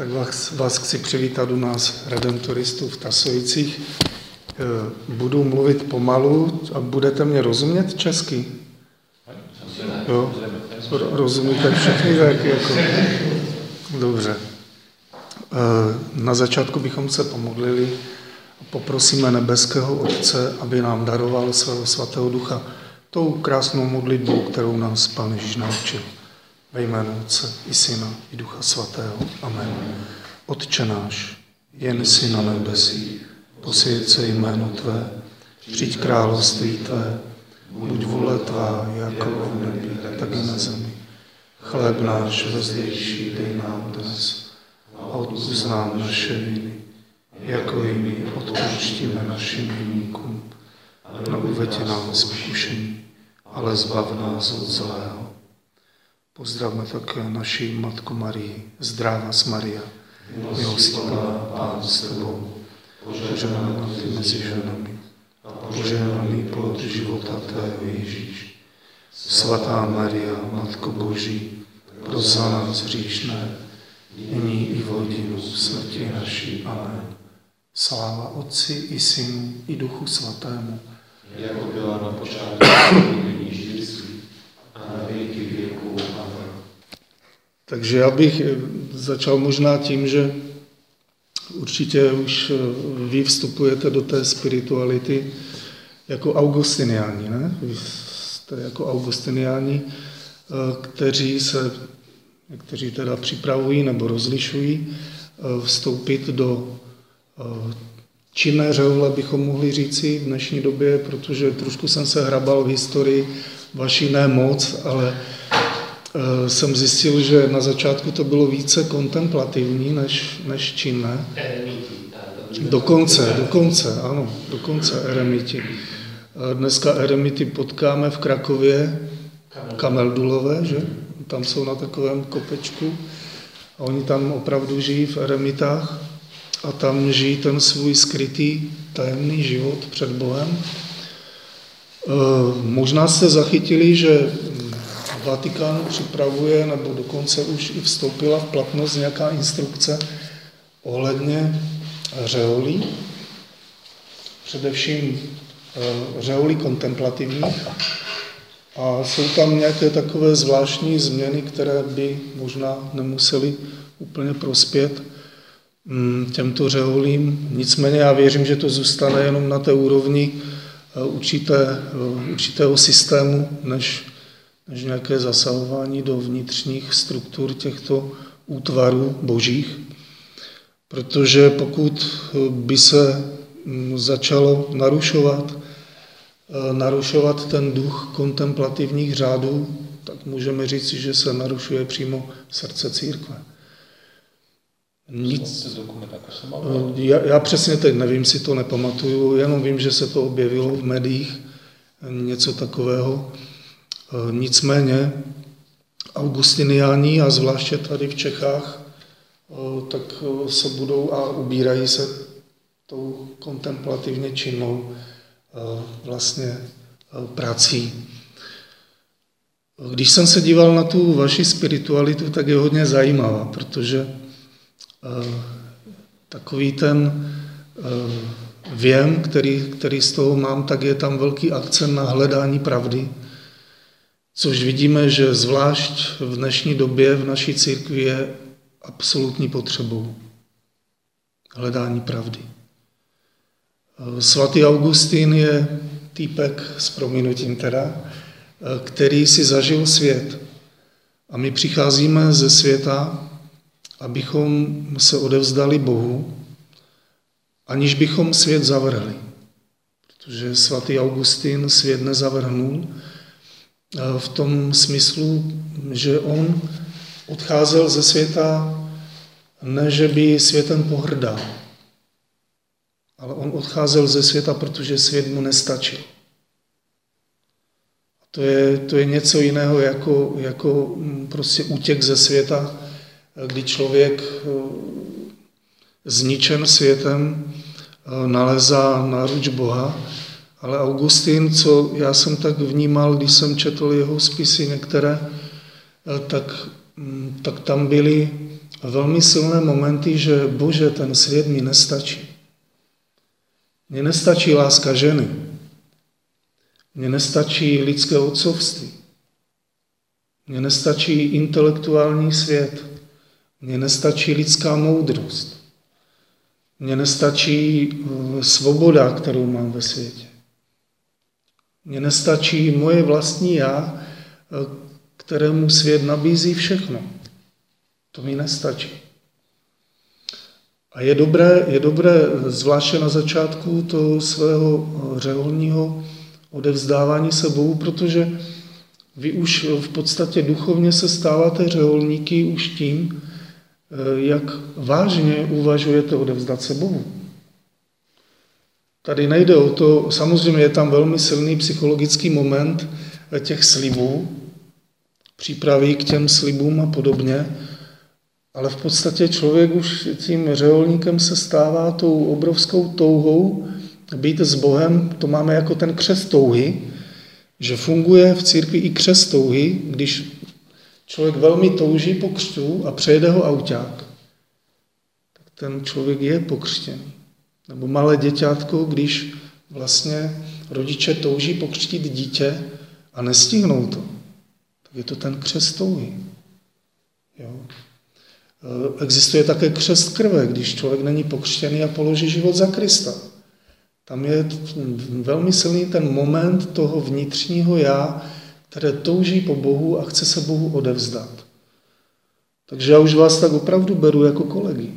Tak vás, vás chci přivítat u nás redemptoristů v Tasovicích. Eh, budu mluvit pomalu a budete mě rozumět česky? Jo? Rozumíte všechny tak jako... Dobře. Eh, na začátku bychom se pomodlili a poprosíme nebeského Otce, aby nám daroval svého svatého ducha tou krásnou modlitbou, kterou nás Pán Ježíš naučil. Ve jménu Otce i Syna i Ducha Svatého. Amen. Otče náš, jen si na nebesích, posvěd se jméno Tvé, přijď království Tvé, buď vůle Tvá, jako v nebi, tak i na zemi. Chléb náš vezdejší dej nám dnes a odpust nám naše viny, jako i my odpouštíme našim viníkům. A neuveď nám z pokušení, ale zbav nás od zlého. Pozdravme také naši Matku Marii. Zdravá s Maria, milostivá Pán s Tebou, požehnaná Ty mezi ženami a požehnaný plod života Tvého Ježíš. Svatá Maria, Matko Boží, pro za nás hříšné, nyní i v hodinu smrti naší. Amen. Sláva Otci i Synu i Duchu Svatému, jako byla na počátku, nyní vždycky a na věky věků. Amen. Takže já bych začal možná tím, že určitě už vy vstupujete do té spirituality jako augustiniáni, ne? Vy jste jako augustiniáni, kteří se, kteří teda připravují nebo rozlišují vstoupit do činné řehole, bychom mohli říci v dnešní době, protože trošku jsem se hrabal v historii vaší ne moc, ale jsem zjistil, že na začátku to bylo více kontemplativní než, než činné. Dokonce, dokonce, ano, dokonce eremiti. Dneska eremity potkáme v Krakově, Kameldulové, že? Tam jsou na takovém kopečku a oni tam opravdu žijí v eremitách a tam žijí ten svůj skrytý tajemný život před Bohem. Možná jste zachytili, že Vatikánu připravuje, nebo dokonce už i vstoupila v platnost nějaká instrukce ohledně řeholí, především řeholí kontemplativních. A jsou tam nějaké takové zvláštní změny, které by možná nemusely úplně prospět těmto řeholím. Nicméně já věřím, že to zůstane jenom na té úrovni určité, určitého systému, než než nějaké zasahování do vnitřních struktur těchto útvarů božích. Protože pokud by se začalo narušovat, narušovat ten duch kontemplativních řádů, tak můžeme říct, že se narušuje přímo srdce církve. Nic, já, já přesně teď nevím, si to nepamatuju, jenom vím, že se to objevilo v médiích, něco takového. Nicméně augustiniáni a zvláště tady v Čechách, tak se budou a ubírají se tou kontemplativně činnou vlastně prací. Když jsem se díval na tu vaši spiritualitu, tak je hodně zajímavá, protože takový ten věm, který, který z toho mám, tak je tam velký akcent na hledání pravdy, Což vidíme, že zvlášť v dnešní době v naší církvi je absolutní potřebou hledání pravdy. Svatý Augustín je týpek s prominutím teda, který si zažil svět. A my přicházíme ze světa, abychom se odevzdali Bohu, aniž bychom svět zavrhli. Protože svatý Augustín svět nezavrhnul, v tom smyslu, že on odcházel ze světa, ne že by světem pohrdal, ale on odcházel ze světa, protože svět mu nestačil. To je, to je něco jiného jako, jako mm, prostě útěk ze světa, kdy člověk eh, zničen světem eh, nalezá náruč Boha ale Augustín, co já jsem tak vnímal, když jsem četl jeho spisy některé, eh, tak, mm, tak tam byly velmi silné momenty, že bože, ten svět mi nestačí. Mně nestačí láska ženy. Mně nestačí lidské otcovství. Mně nestačí intelektuální svět. Mně nestačí lidská moudrost. Mně nestačí eh, svoboda, kterou mám ve světě. Mně nestačí moje vlastní já, eh, kterému svět nabízí všechno. To mi nestačí. A je dobré, je dobré zvláště na začátku toho svého řeholního odevzdávání se Bohu, protože vy už v podstatě duchovně se stáváte řeholníky už tím, jak vážně uvažujete odevzdat se Bohu. Tady nejde o to, samozřejmě je tam velmi silný psychologický moment těch slibů, přípravy k těm slibům a podobně, ale v podstatě člověk už tím řeholníkem se stává tou obrovskou touhou být s Bohem, to máme jako ten křest touhy, že funguje v církvi i křest touhy, když člověk velmi touží po křtu a přejede ho auták, tak ten člověk je pokřtěný. Nebo malé děťátko, když vlastně rodiče touží pokřtít dítě a nestihnou to, tak je to ten křest touhy. Jo? Eh, existuje také křest krve, když člověk není pokřtěný a položí život za Krista. Tam je velmi silný ten moment toho vnitřního já, které touží po Bohu a chce se Bohu odevzdat. Takže já už vás tak opravdu beru jako kolegy.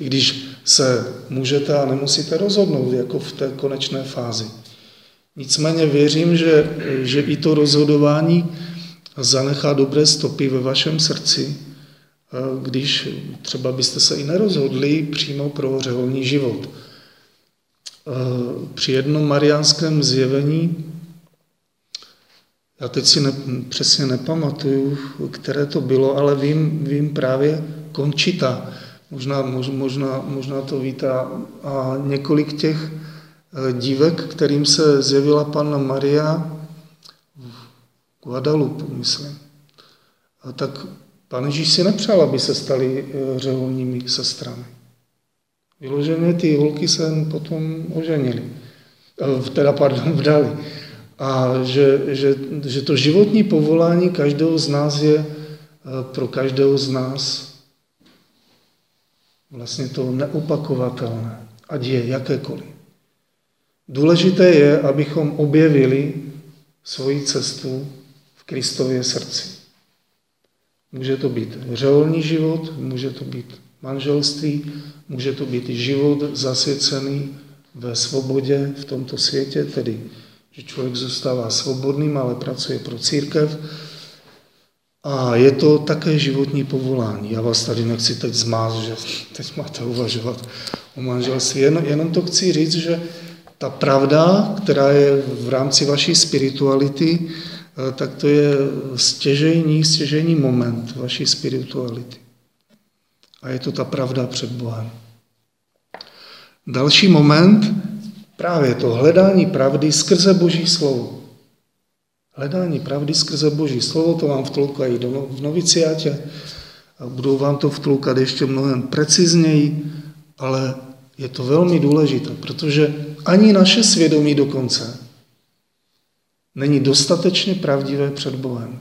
I když se můžete a nemusíte rozhodnout, jako v té konečné fázi. Nicméně věřím, že, že i to rozhodování zanechá dobré stopy ve vašem srdci, když třeba byste se i nerozhodli přímo pro řeholní život. Při jednom mariánském zjevení, já teď si ne, přesně nepamatuju, které to bylo, ale vím, vím právě Končita, možná, možná, možná to víte, a několik těch e, dívek, kterým se zjevila Panna Maria, Guadalupe, myslím. A tak pan Ježíš si nepřál, aby se stali eh, řeholními sestrami. Vyloženě ty holky se potom oženili. Eh, teda, pardon, vdali. A že, že, že to životní povolání každého z nás je eh, pro každého z nás vlastně to neopakovatelné, ať je jakékoliv. Důležité je, abychom objevili svoji cestu Kristově srdci. Může to být řeholní život, může to být manželství, může to být život zasvěcený ve svobodě v tomto světě, tedy že člověk zůstává svobodným, ale pracuje pro církev. A je to také životní povolání. Já vás tady nechci teď zmást, že teď máte uvažovat o manželství. Jen, jenom to chci říct, že ta pravda, která je v rámci vaší spirituality, Eh, tak to je stěžejní, stěžejní moment vaší spirituality. A je to ta pravda před Bohem. Další moment, právě to hledání pravdy skrze Boží slovo. Hledání pravdy skrze Boží slovo, to vám vtloukají do, v noviciátě, a budou vám to vtloukat ještě mnohem precizněji, ale je to velmi důležité, protože ani naše svědomí dokonce není dostatečně pravdivé před Bohem.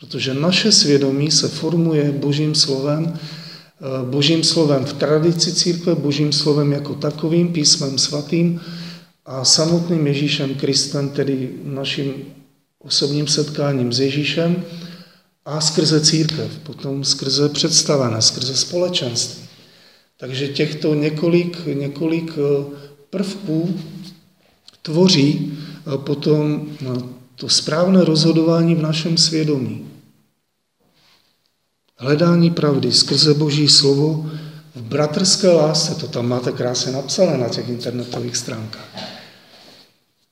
Protože naše svědomí se formuje božím slovem, eh, božím slovem v tradici církve, božím slovem jako takovým, písmem svatým a samotným Ježíšem Kristem, tedy naším osobním setkáním s Ježíšem a skrze církev, potom skrze představené, skrze společenství. Takže těchto několik, několik eh, prvků tvoří potom no, to správné rozhodování v našem svědomí. Hledání pravdy skrze Boží slovo v bratrské lásce, to tam máte krásně napsané na těch internetových stránkách.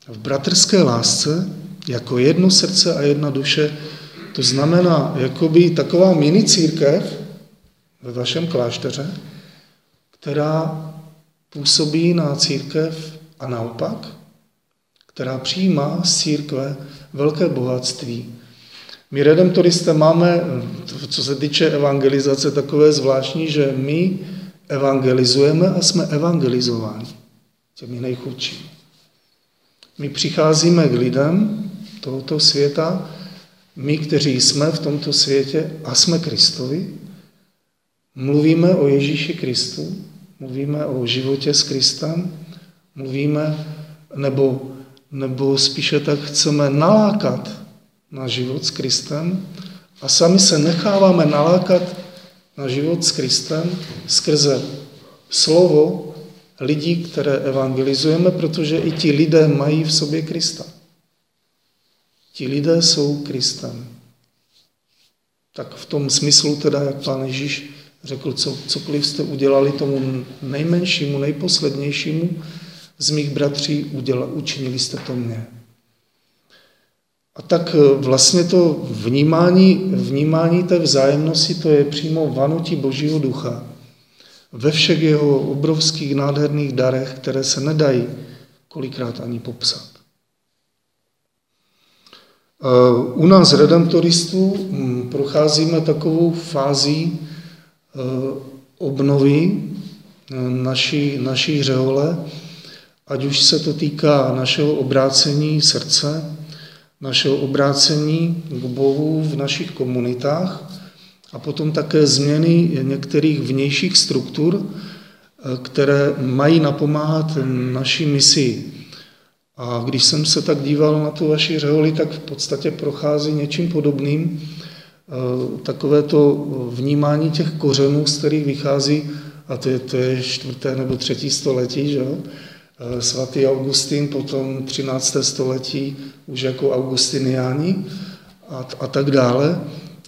V bratrské lásce, jako jedno srdce a jedna duše, to znamená jakoby taková mini církev ve vašem klášteře, která působí na církev a naopak, která přijímá z církve velké bohatství My redemptoristé máme, co se týče evangelizace, takové zvláštní, že my evangelizujeme a jsme evangelizováni těmi nejchudšími. My přicházíme k lidem tohoto světa, my, kteří jsme v tomto světě a jsme Kristovi, mluvíme o Ježíši Kristu, mluvíme o životě s Kristem, mluvíme, nebo, nebo spíše tak chceme nalákat na život s Kristem a sami se necháváme nalákat na život s Kristem skrze slovo lidí, které evangelizujeme, protože i ti lidé mají v sobě Krista. Ti lidé jsou Kristem. Tak v tom smyslu teda, jak pán Ježíš řekl, co, cokoliv jste udělali tomu nejmenšímu, nejposlednějšímu z mých bratří, uděla, učinili jste to mně. A tak e, vlastně to vnímání, vnímání té vzájemnosti, to je přímo vanutí Božího ducha ve všech jeho obrovských nádherných darech, které se nedají kolikrát ani popsat. E, u nás redemptoristů procházíme takovou fází e, obnovy naší, naší řehole, ať už se to týká našeho obrácení srdce, našeho obrácení k Bohu v našich komunitách a potom také změny některých vnějších struktur, které mají napomáhat naší misi. A když jsem se tak díval na tu vaši řeholi, tak v podstatě prochází něčím podobným. Takové to vnímání těch kořenů, z kterých vychází, a to je, to je čtvrté nebo třetí století, že jo? Eh, svatý Augustín, potom 13. století už jako augustiniáni a, a tak dále.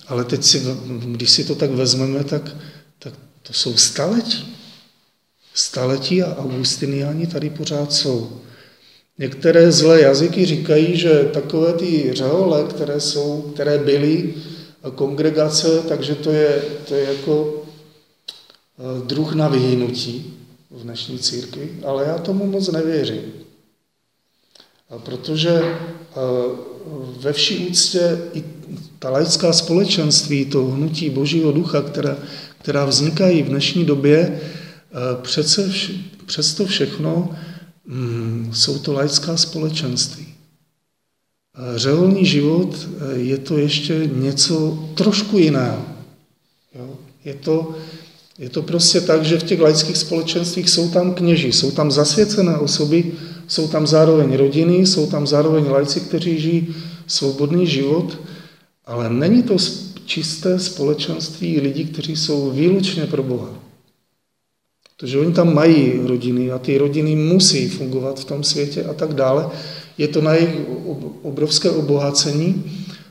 Ale teď si, když si to tak vezmeme, tak, tak to jsou staletí. Staletí a augustiniáni tady pořád jsou. Některé zlé jazyky říkají, že takové ty řehole, které, jsou, které byly kongregace, takže to je, to je jako eh, druh na vyhynutí v dnešní církvi, ale já tomu moc nevěřím. Protože ve vší úctě i ta laická společenství, to hnutí Božího ducha, která, která vznikají v dnešní době, přece vš, přesto všechno jsou to laická společenství. Řeholní život je to ještě něco trošku jiného. Je to je to prostě tak, že v těch laických společenstvích jsou tam kněži, jsou tam zasvěcené osoby, jsou tam zároveň rodiny, jsou tam zároveň lajci, kteří žijí svobodný život, ale není to čisté společenství lidí, kteří jsou výlučně pro Boha. Protože oni tam mají rodiny a ty rodiny musí fungovat v tom světě a tak dále. Je to na jejich obrovské obohacení,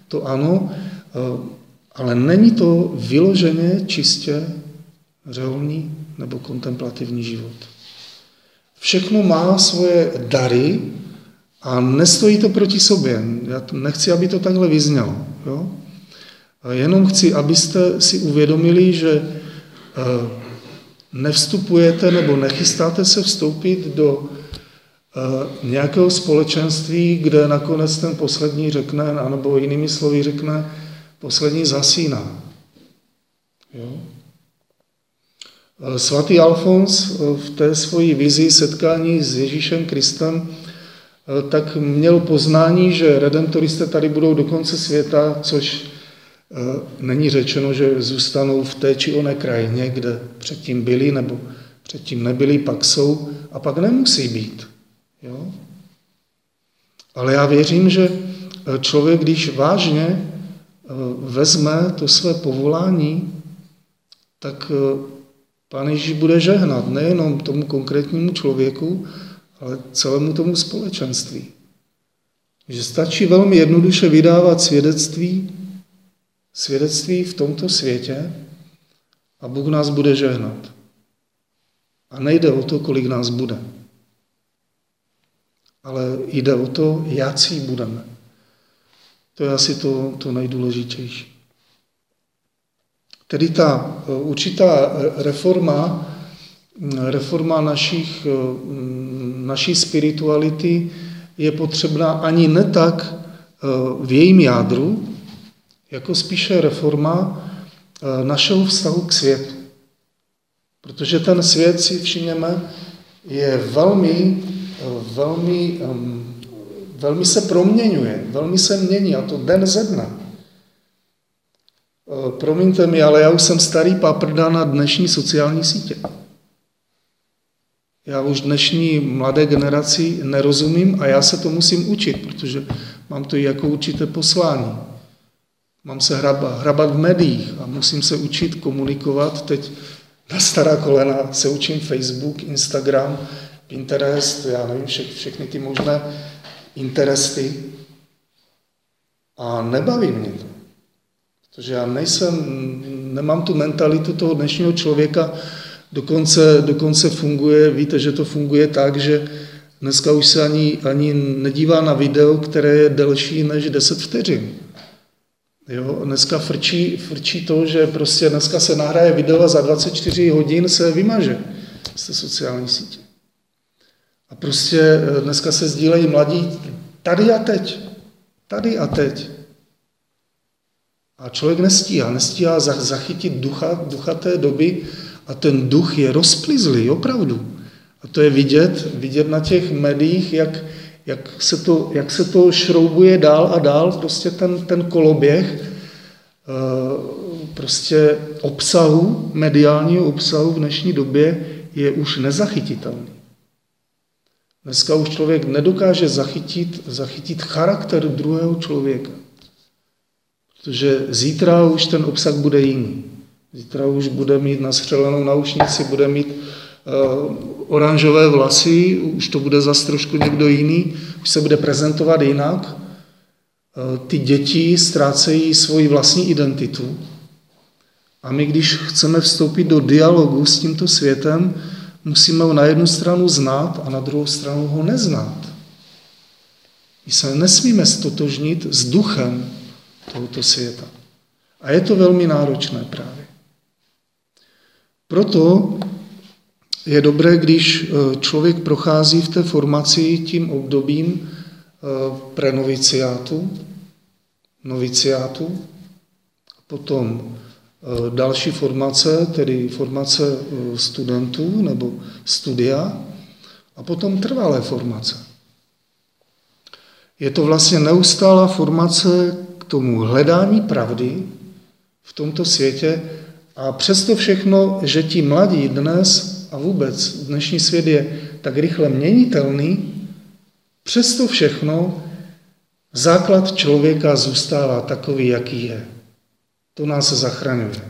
to ano, eh, ale není to vyloženě čistě řeholní nebo kontemplativní život. Všechno má svoje dary a nestojí to proti sobě. Já nechci, aby to takhle vyznělo. Jo? Jenom chci, abyste si uvědomili, že eh, nevstupujete nebo nechystáte se vstoupit do eh, nějakého společenství, kde nakonec ten poslední řekne, anebo jinými slovy řekne, poslední zasíná. Jo? Eh, svatý Alfons eh, v té svoji vizi setkání s Ježíšem Kristem tak měl poznání, že redemptoristé tady budou do konce světa, což není řečeno, že zůstanou v té či oné krajině, kde předtím byli nebo předtím nebyli, pak jsou a pak nemusí být. Jo? Ale já věřím, že člověk, když vážně vezme to své povolání, tak Pán Ježíš bude žehnat nejenom tomu konkrétnímu člověku, ale celému tomu společenství. Že stačí velmi jednoduše vydávat svědectví, svědectví v tomto světě a Bůh nás bude žehnat. A nejde o to, kolik nás bude. Ale jde o to, jaký budeme. To je asi to, to nejdůležitější. Tedy ta e, určitá reforma, reforma našich, e, naší spirituality je potřebná ani ne tak e, v jejím jádru, jako spíše reforma eh, našeho vztahu k světu. Protože ten svět, si všimněme, je velmi, eh, velmi, velmi se proměňuje, velmi se mění, a to den ze dne. Promiňte mi, ale já už jsem starý paprda na dnešní sociální sítě. Já už dnešní mladé generaci nerozumím a já se to musím učit, protože mám to i jako určité poslání. Mám se hrabat, hrabat v médiích a musím se učit komunikovat. Teď na stará kolena se učím Facebook, Instagram, Pinterest, já nevím, vše, všechny ty možné interesty. A nebaví mě to. Protože já nejsem, nemám tu mentalitu toho dnešního člověka, dokonce, dokonce funguje, víte, že to funguje tak, že dneska už se ani, ani nedívá na video, které je delší než 10 vteřin. Jo, dneska frčí, frčí to, že prostě dneska se nahraje video a za 24 hodin se vymaže z té sociální sítě. A prostě eh, dneska se sdílejí mladí tady a teď. Tady a teď. A člověk nestíhá, nestíhá zachytit ducha, ducha té doby a ten duch je rozplizlý, opravdu. A to je vidět, vidět na těch médiích, jak, jak, se to, jak se to šroubuje dál a dál, prostě ten, ten koloběh eh, prostě obsahu, mediálního obsahu v dnešní době je už nezachytitelný. Dneska už člověk nedokáže zachytit, zachytit charakter druhého člověka. Protože zítra už ten obsah bude jiný. Zítra už bude mít nastřelenou naušnici, bude mít oranžové vlasy, už to bude zase trošku někdo jiný, už se bude prezentovat jinak. Uh, ty děti ztrácejí svoji vlastní identitu. A my, když chceme vstoupit do dialogu s tímto světem, musíme ho na jednu stranu znát a na druhou stranu ho neznát. My se nesmíme stotožnit s duchem tohoto světa. A je to velmi náročné právě. Proto je dobré, když eh, člověk prochází v té formaci tím obdobím eh, prenoviciátu, noviciátu, potom eh, další formace, tedy formace studentů nebo studia, a potom trvalé formace. Je to vlastně neustálá formace k tomu hledání pravdy v tomto světě, a přesto všechno, že ti mladí dnes a vůbec dnešní svět je tak rychle měnitelný, přesto všechno základ člověka zůstává takový, jaký je. To nás zachraňuje.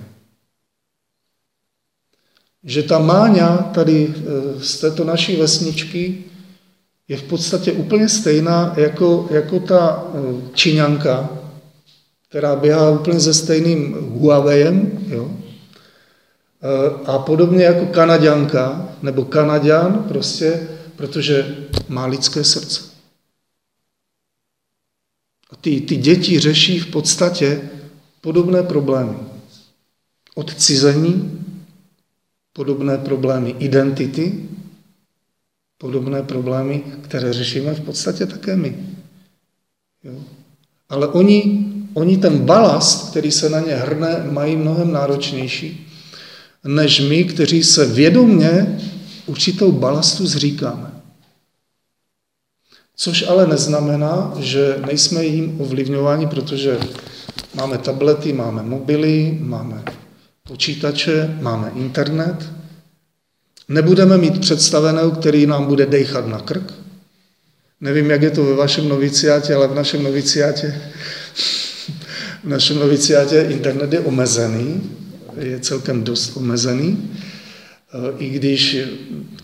Že ta máňa tady eh, z této naší vesničky je v podstatě úplně stejná jako, jako ta eh, Číňanka, která běhá úplně se stejným Huaweiem, jo? Eh, a podobně jako Kanaďanka nebo Kanaďan, prostě, protože má lidské srdce. A ty, ty děti řeší v podstatě podobné problémy. Odcizení, podobné problémy identity, podobné problémy, které řešíme v podstatě také my. Jo? Ale oni, oni ten balast, který se na ně hrne, mají mnohem náročnější, než my, kteří se vědomně určitou balastu zříkáme. Což ale neznamená, že nejsme jim ovlivňováni, protože máme tablety, máme mobily, máme počítače, máme internet. Nebudeme mít představeného, který nám bude dejchat na krk. Nevím, jak je to ve vašem noviciátě, ale v našem noviciátě, v našem noviciátě internet je omezený, je celkem dost omezený, e, i když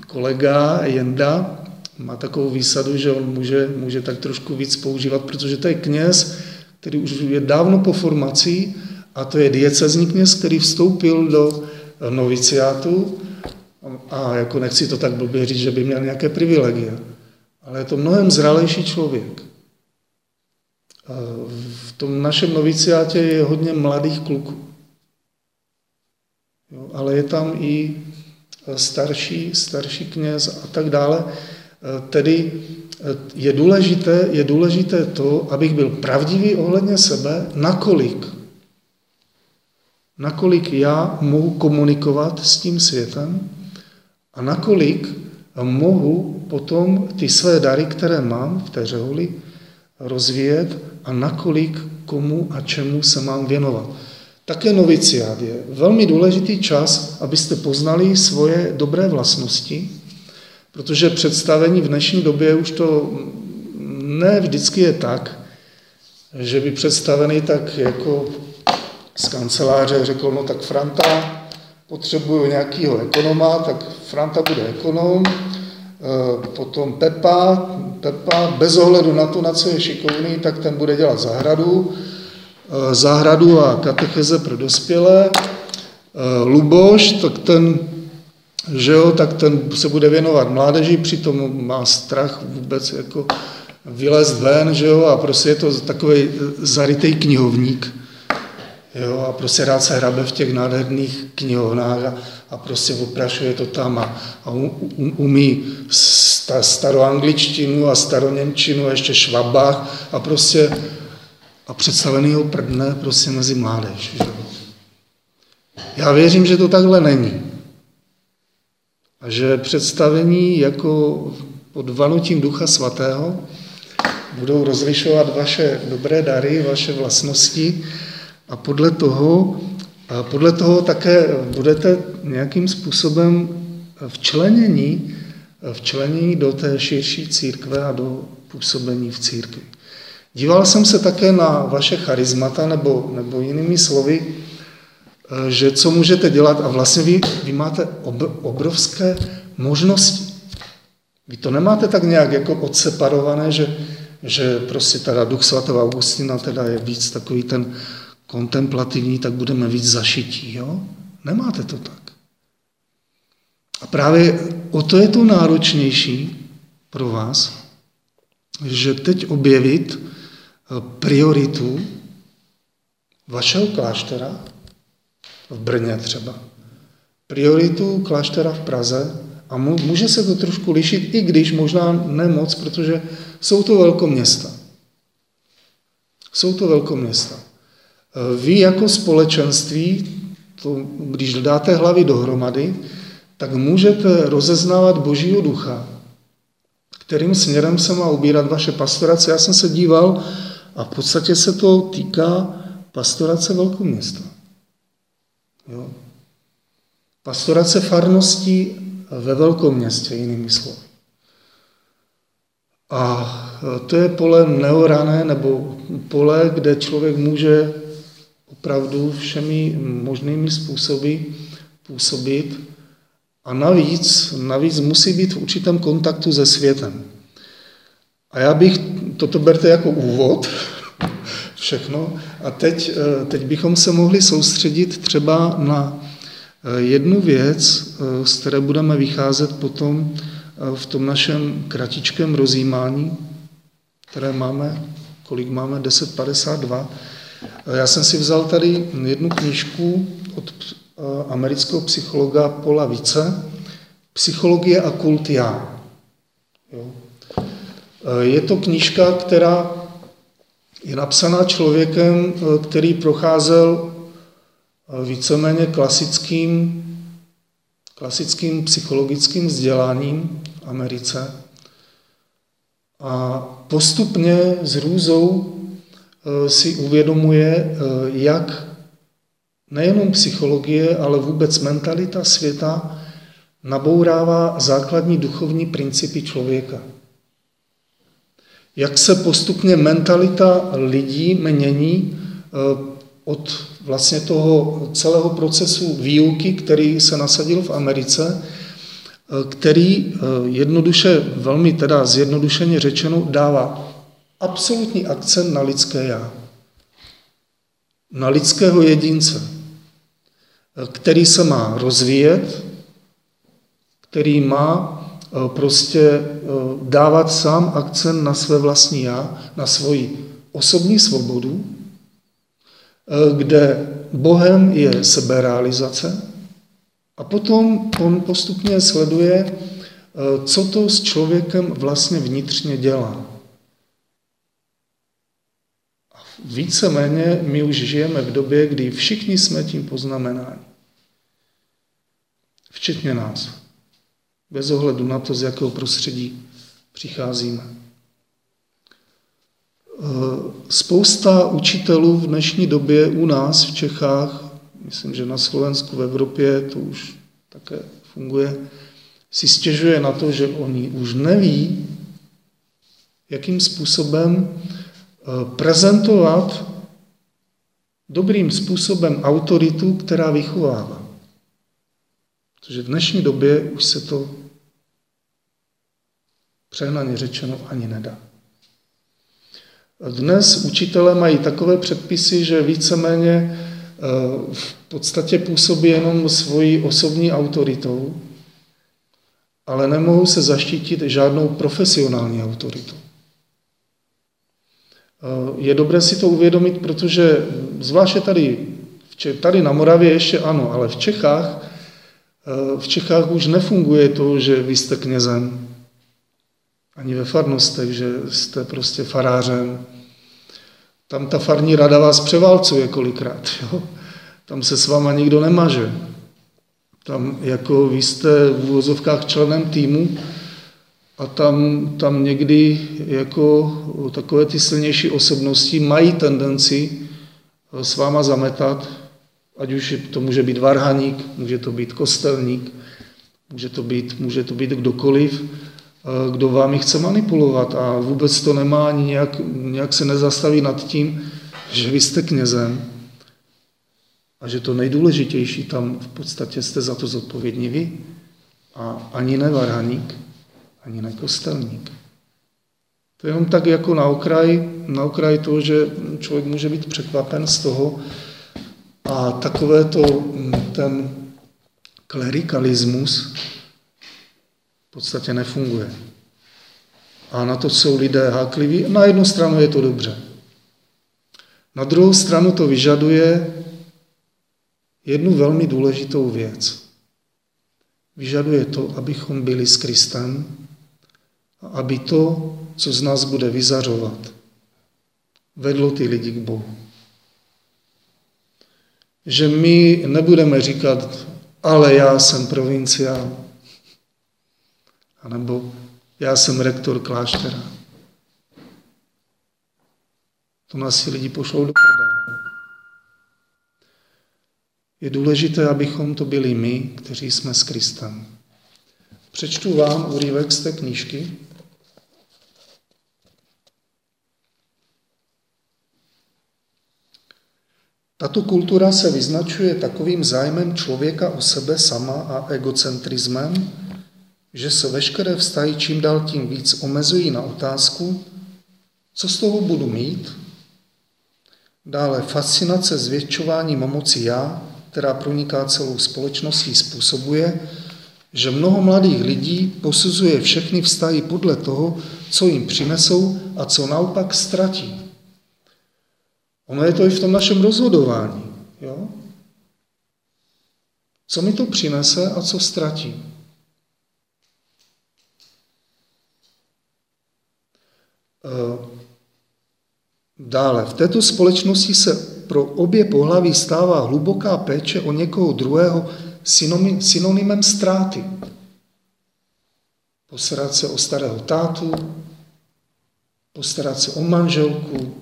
kolega Jenda má takovou výsadu, že on může, může tak trošku víc používat, protože to je kněz, který už je dávno po formaci a to je diecezní kněz, který vstoupil do noviciátu a jako nechci to tak blbě říct, že by měl nějaké privilegie, ale je to mnohem zralejší člověk. V tom našem noviciátě je hodně mladých kluků. Jo, ale je tam i e, starší, starší kněz a tak dále. E, tedy e, je důležité, je důležité to, abych byl pravdivý ohledně sebe, nakolik nakolik já mohu komunikovat s tím světem a nakolik mohu potom ty své dary, které mám v té řeholi, rozvíjet a nakolik komu a čemu se mám věnovat. Také noviciát je velmi důležitý čas, abyste poznali svoje dobré vlastnosti, protože představení v dnešní době už to ne vždycky je tak, že by představený tak jako z kanceláře řekl, no tak Franta, potřebuju nějakého ekonoma, tak Franta bude ekonom, eh, potom Pepa, Pepa bez ohledu na to, na co je šikovný, tak ten bude dělat zahradu, zahradu a katecheze pro dospělé. Eh, Luboš, tak ten, že jo, tak ten se bude věnovat mládeži, přitom má strach vůbec jako vylézt ven, že jo, a prostě je to takový zarytý knihovník, jo, a prostě rád se hrabe v těch nádherných knihovnách a, a prostě oprašuje to tam a, a umí sta, staroangličtinu a staroněmčinu a ještě švabách a prostě a představený ho prdne prostě mezi mládež. Že? Já věřím, že to takhle není. A že představení jako pod vanutím Ducha Svatého budou rozlišovat vaše dobré dary, vaše vlastnosti a podle toho, a podle toho také budete nějakým způsobem včlenění, včlenění do té širší církve a do působení v církvi. Díval jsem se také na vaše charizmata, nebo, nebo jinými slovy, že co můžete dělat a vlastně vy, vy máte ob, obrovské možnosti. Vy to nemáte tak nějak jako odseparované, že, že prostě teda Duch svatého Augustina teda je víc takový ten kontemplativní, tak budeme víc zašití. Jo? Nemáte to tak. A právě o to je to náročnější pro vás, že teď objevit eh, prioritu vašeho kláštera, v Brně třeba, prioritu kláštera v Praze a může se to trošku lišit, i když možná nemoc, protože jsou to velkoměsta. Jsou to velkoměsta. Vy jako společenství, to, když dáte hlavy dohromady, tak můžete rozeznávat Božího ducha, kterým směrem se má ubírat vaše pastorace. Já jsem se díval a v podstatě se to týká pastorace velkoměsta. Jo. Pastorace farností ve velkom městě, jinými slovy. A to je pole neorané, nebo pole, kde člověk může opravdu všemi možnými způsoby působit a navíc, navíc musí být v určitém kontaktu se světem. A já bych, toto berte jako úvod, všechno, a teď, teď bychom se mohli soustředit třeba na jednu věc, z které budeme vycházet potom v tom našem kratičkém rozjímání, které máme, kolik máme, 1052, já jsem si vzal tady jednu knížku od eh, amerického psychologa Paula Vice, Psychologie a kult já. Jo. Eh, je to knížka, která je napsaná člověkem, eh, který procházel víceméně klasickým, klasickým psychologickým vzděláním v Americe. A postupně s růzou Eh, si uvědomuje, eh, jak nejenom psychologie, ale vůbec mentalita světa nabourává základní duchovní principy člověka. Jak se postupně mentalita lidí mění eh, od vlastně toho celého procesu výuky, který se nasadil v Americe, který jednoduše, velmi teda zjednodušeně řečeno, dává absolutní akcent na lidské já. Na lidského jedince, který se má rozvíjet, který má eh, prostě eh, dávat sám akcent na své vlastní já, na svoji osobní svobodu, eh, kde Bohem je seberealizace a potom on postupně sleduje, co to s člověkem vlastně vnitřně dělá. víceméně my už žijeme v době, kdy všichni jsme tím poznamenáni. Včetně nás. Bez ohledu na to, z jakého prostředí přicházíme. Eh, spousta učitelů v dnešní době u nás v Čechách, myslím, že na Slovensku, v Evropě to už také funguje, si stěžuje na to, že oni už neví, jakým způsobem eh, prezentovat dobrým způsobem autoritu, která vychovává. Protože v dnešní době už se to přehnaně řečeno ani nedá. Dnes učitelé mají takové předpisy, že víceméně eh, v podstatě působí jenom svojí osobní autoritou, ale nemohou se zaštítit žádnou profesionální autoritou. Eh, je dobré si to uvědomit, protože zvláště tady, tady na Moravě ještě ano, ale v Čechách, eh, v Čechách už nefunguje to, že vy jste knězem, ani ve farnostech, že jste prostě farářem. Tam ta farní rada vás převálcuje kolikrát. Jo? Tam se s váma nikdo nemaže. Tam jako vy jste v úvozovkách členem týmu a tam, tam někdy jako takové ty silnější osobnosti mají tendenci s váma zametat, ať už to může být varhaník, může to být kostelník, může to být, může to být kdokoliv, kdo vámi chce manipulovat a vůbec to nemá ani nějak, nějak se nezastaví nad tím, že vy jste knězem a že to nejdůležitější tam v podstatě jste za to zodpovědní vy a ani ne varhaník, ani ne kostelník. To je jenom tak jako na okraj, na okraj toho, že člověk může být překvapen z toho a takové to, ten klerikalismus, podstatě nefunguje. A na to jsou lidé hákliví. Na jednu stranu je to dobře. Na druhou stranu to vyžaduje jednu velmi důležitou věc. Vyžaduje to, abychom byli s Kristem a aby to, co z nás bude vyzařovat, vedlo ty lidi k Bohu. Že my nebudeme říkat, ale já jsem provinciál, a nebo já jsem rektor kláštera. To nás si lidi pošlou do prdele. Je důležité, abychom to byli my, kteří jsme s Kristem. Přečtu vám úrývek z té knížky. Tato kultura se vyznačuje takovým zájmem člověka o sebe sama a egocentrismem, že se veškeré vztahy čím dál tím víc omezují na otázku, co z toho budu mít, dále fascinace zvětšování moci já, která proniká celou společností, způsobuje, že mnoho mladých lidí posuzuje všechny vztahy podle toho, co jim přinesou a co naopak ztratí. Ono je to i v tom našem rozhodování. Jo? Co mi to přinese a co ztratí. Dále, v této společnosti se pro obě pohlaví stává hluboká péče o někoho druhého synonymem ztráty. Postarat se o starého tátu, postarat se o manželku,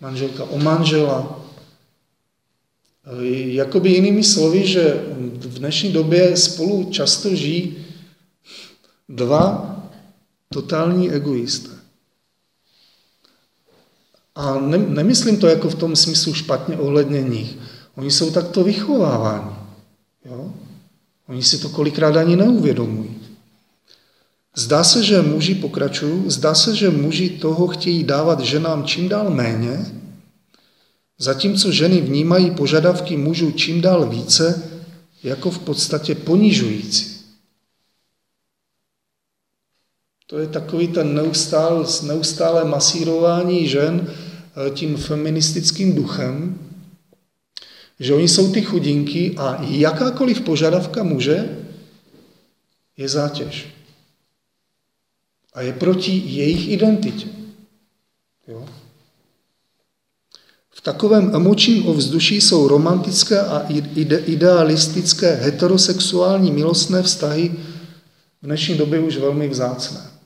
manželka o manžela. Eh, jakoby jinými slovy, že v dnešní době spolu často žijí dva totální egoisté. A ne, nemyslím to jako v tom smyslu špatně ohledně nich. Oni jsou takto vychováváni. Jo? Oni si to kolikrát ani neuvědomují. Zdá se, že muži pokračují, zdá se, že muži toho chtějí dávat ženám čím dál méně, zatímco ženy vnímají požadavky mužů čím dál více jako v podstatě ponižující. To je takový ten neustále, neustále masírování žen tím feministickým duchem, že oni jsou ty chudinky a jakákoliv požadavka muže je zátěž. A je proti jejich identitě. Jo? V takovém emočním ovzduší jsou romantické a ide, idealistické heterosexuální milostné vztahy v dnešní době už velmi vzácné.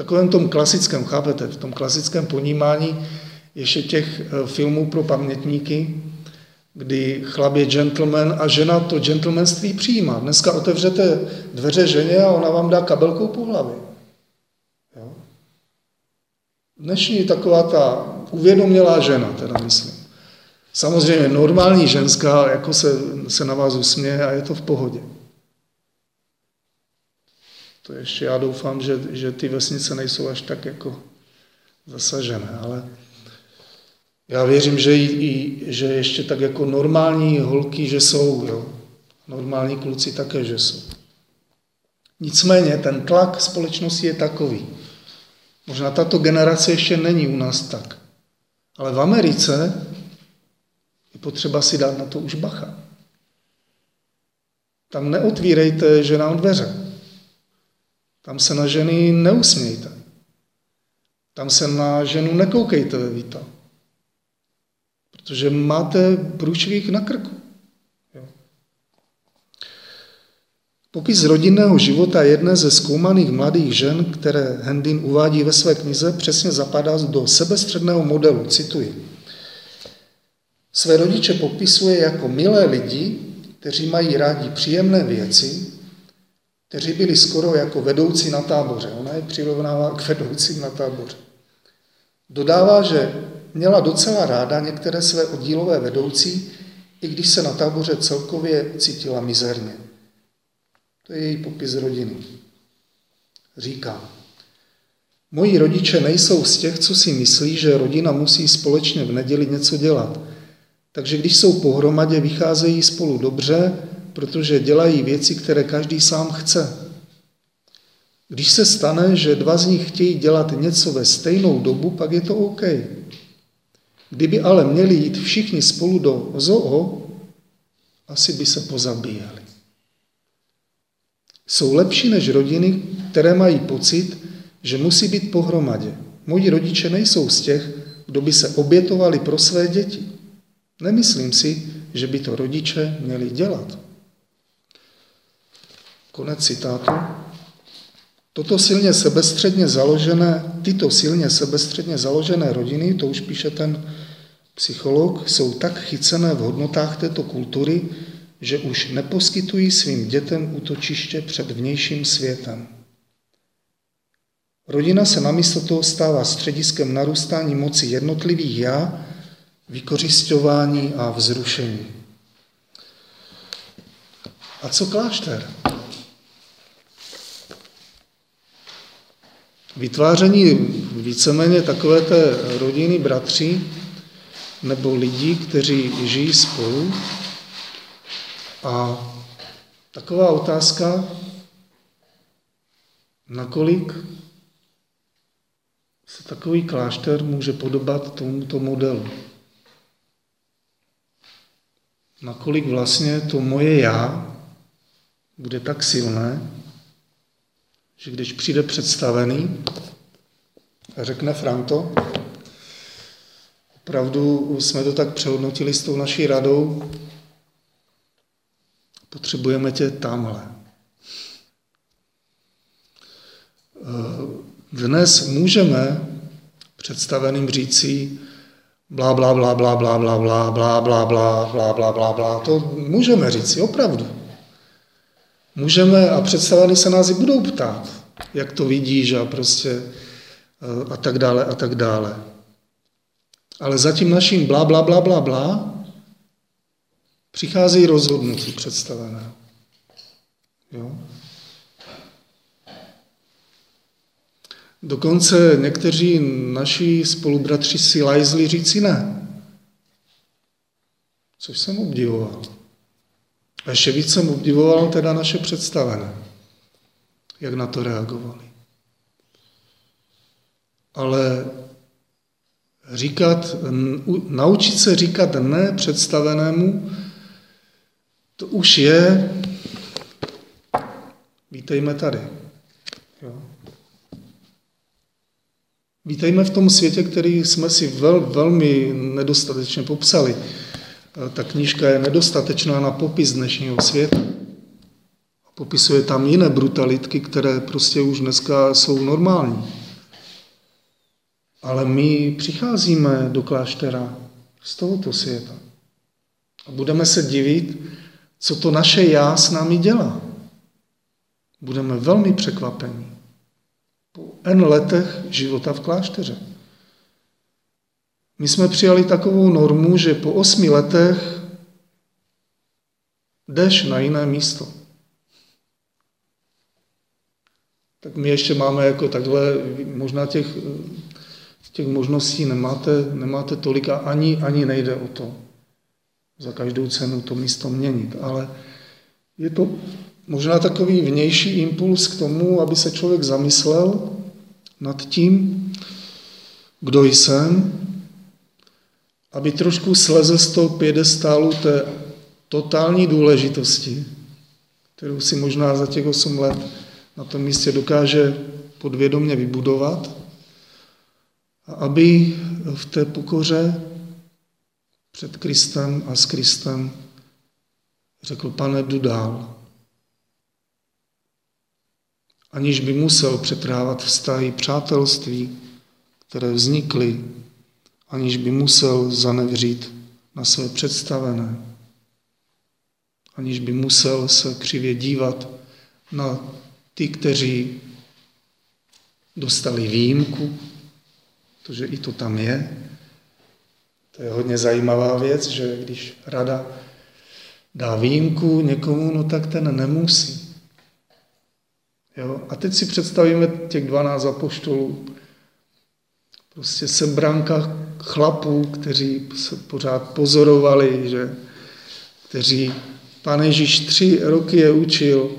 Takovém tom klasickém, chápete, v tom klasickém ponímání ještě těch eh, filmů pro pamětníky, kdy chlap je gentleman a žena to gentlemanství přijímá. Dneska otevřete dveře ženě a ona vám dá kabelkou po hlavě. Jo? Dnešní taková ta uvědomělá žena, teda myslím. Samozřejmě normální ženská jako se, se na vás usměje a je to v pohodě. To ještě já doufám, že, že ty vesnice nejsou až tak jako zasažené, ale já věřím, že, i, i, že ještě tak jako normální holky, že jsou, jo. Normální kluci také, že jsou. Nicméně ten tlak společnosti je takový. Možná tato generace ještě není u nás tak. Ale v Americe je potřeba si dát na to už bacha. Tam neotvírejte ženám dveře. Tam se na ženy neusmějte. Tam se na ženu nekoukejte ve víta. Protože máte průšvih na krku. Jo. Popis rodinného života jedné ze zkoumaných mladých žen, které Hendin uvádí ve své knize, přesně zapadá do sebestředného modelu. Cituji. Své rodiče popisuje jako milé lidi, kteří mají rádi příjemné věci, kteří byli skoro jako vedoucí na táboře. Ona je přirovnává k vedoucím na táboře. Dodává, že měla docela ráda některé své oddílové vedoucí, i když se na táboře celkově cítila mizerně. To je její popis rodiny. Říká, moji rodiče nejsou z těch, co si myslí, že rodina musí společně v neděli něco dělat. Takže když jsou pohromadě, vycházejí spolu dobře, protože dělají věci, které každý sám chce. Když se stane, že dva z nich chtějí dělat něco ve stejnou dobu, pak je to OK. Kdyby ale měli jít všichni spolu do zoo, asi by se pozabíjeli. Jsou lepší než rodiny, které mají pocit, že musí být pohromadě. Moji rodiče nejsou z těch, kdo by se obětovali pro své děti. Nemyslím si, že by to rodiče měli dělat. Konec citátu. Toto silně sebestředně založené, tyto silně sebestředně založené rodiny, to už píše ten psycholog, jsou tak chycené v hodnotách této kultury, že už neposkytují svým dětem útočiště před vnějším světem. Rodina se namísto toho stává střediskem narůstání moci jednotlivých já, vykořišťování a vzrušení. A co klášter? Vytváření víceméně takové té rodiny bratří nebo lidí, kteří žijí spolu. A taková otázka, nakolik se takový klášter může podobat tomuto modelu. Nakolik vlastně to moje já bude tak silné, že když přijde představený a řekne Franto, opravdu jsme to tak přehodnotili s tou naší radou, potřebujeme tě tamhle. Dnes můžeme představeným říci blá, blá, blá, blá, blá, blá, blá, blá, blá, blá, blá, blá, blá, blá. To můžeme říci, opravdu. Můžeme a představení se nás i budou ptát, jak to vidíš a prostě a tak dále a tak dále. Ale za tím naším blá, blá, blá, blá, blá přichází rozhodnutí představené. Jo? Dokonce někteří naši spolubratři si lajzli říci ne. Což jsem obdivoval. A ještě víc jsem obdivoval teda naše představené, jak na to reagovali. Ale říkat, naučit se říkat ne představenému, to už je, vítejme tady. Jo. Vítejme v tom světě, který jsme si vel, velmi nedostatečně popsali. Ta knížka je nedostatečná na popis dnešního světa. Popisuje tam jiné brutalitky, které prostě už dneska jsou normální. Ale my přicházíme do kláštera z tohoto světa. A budeme se divit, co to naše já s námi dělá. Budeme velmi překvapeni. Po N letech života v klášteře. My jsme přijali takovou normu, že po osmi letech jdeš na jiné místo. Tak my ještě máme jako takhle, možná těch, těch možností nemáte, nemáte tolik a ani, ani nejde o to za každou cenu to místo měnit, ale je to možná takový vnější impuls k tomu, aby se člověk zamyslel nad tím, kdo jsem, aby trošku slezl z toho pědestálu té totální důležitosti, kterou si možná za těch 8 let na tom místě dokáže podvědomě vybudovat, a aby v té pokoře před Kristem a s Kristem řekl, pane, jdu dál. Aniž by musel přetrávat vztahy přátelství, které vznikly, aniž by musel zanevřít na své představené, aniž by musel se křivě dívat na ty, kteří dostali výjimku, protože i to tam je, to je hodně zajímavá věc, že když rada dá výjimku někomu, no tak ten nemusí. Jo? A teď si představíme těch 12 apoštolů, prostě sebranka chlapů, kteří se pořád pozorovali, že, kteří pan Ježíš tři roky je učil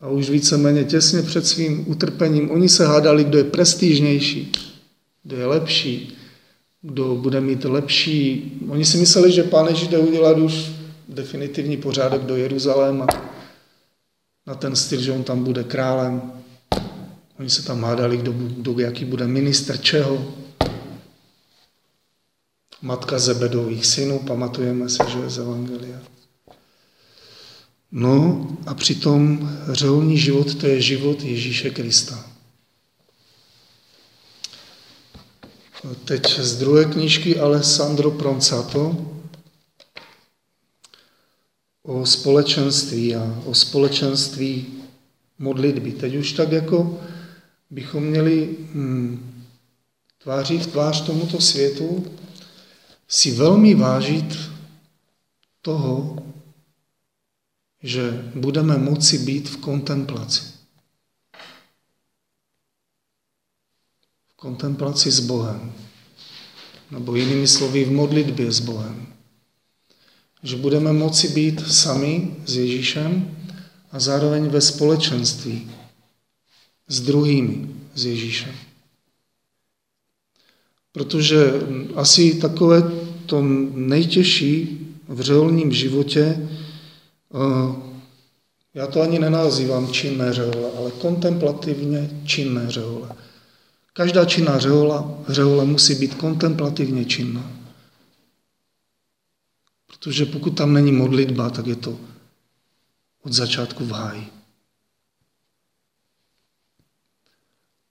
a už víceméně těsně před svým utrpením oni se hádali, kdo je prestižnější, kdo je lepší, kdo bude mít lepší. Oni si mysleli, že pán Ježíš jde udělat už definitivní pořádek do Jeruzaléma na ten styl, že on tam bude králem. Oni se tam hádali, kdo, kdo jaký bude minister čeho. Matka Zebedových synů, pamatujeme se, že je z Evangelia. No a přitom řeholní život to je život Ježíše Krista. Teď z druhé knížky Alessandro Proncato o společenství a o společenství modlitby. Teď už tak jako bychom měli hm, tváří v tvář tomuto světu si velmi vážit toho, že budeme moci být v kontemplaci. kontemplaci s Bohem. Nebo jinými slovy v modlitbě s Bohem. Že budeme moci být sami s Ježíšem a zároveň ve společenství s druhými s Ježíšem. Protože asi takové to nejtěžší v řeholním životě, eh, já to ani nenazývám činné řehole, ale kontemplativně činné řehole. Každá činná řehola, řehola musí být kontemplativně činná. Protože pokud tam není modlitba, tak je to od začátku v háji.